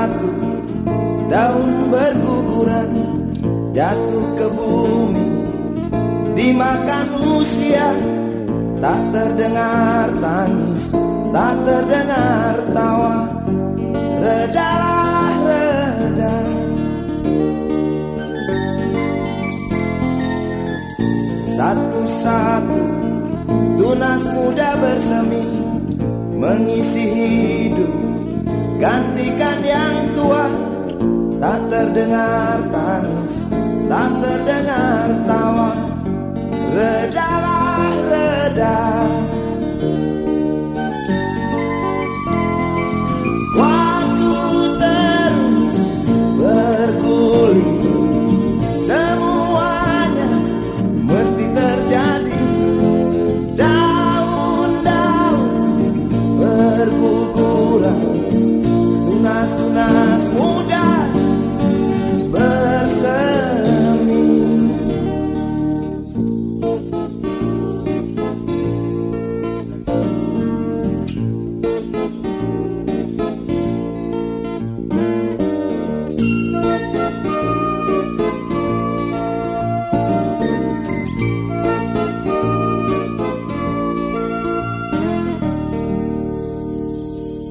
Satu. Daun berguguran Jatuh ke bumi. Dimakan usia Tak terdengar tangis Tak terdengar tawa. Redalah reda Satu-satu Tunas muda bersemi Mengisi hidup gantikan yang tua. Tak terdengar tangis tak terdengar tawa. Redalah reda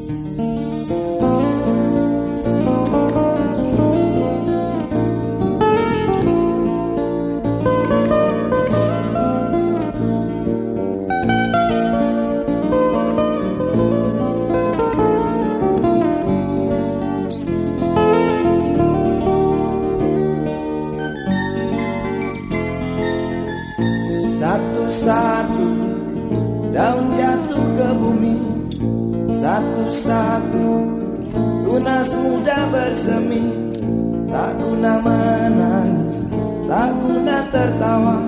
Satu-satu daun jatuh ke bumi Satu-satu tunas muda bersemi. Tak guna menangis, tak guna tertawa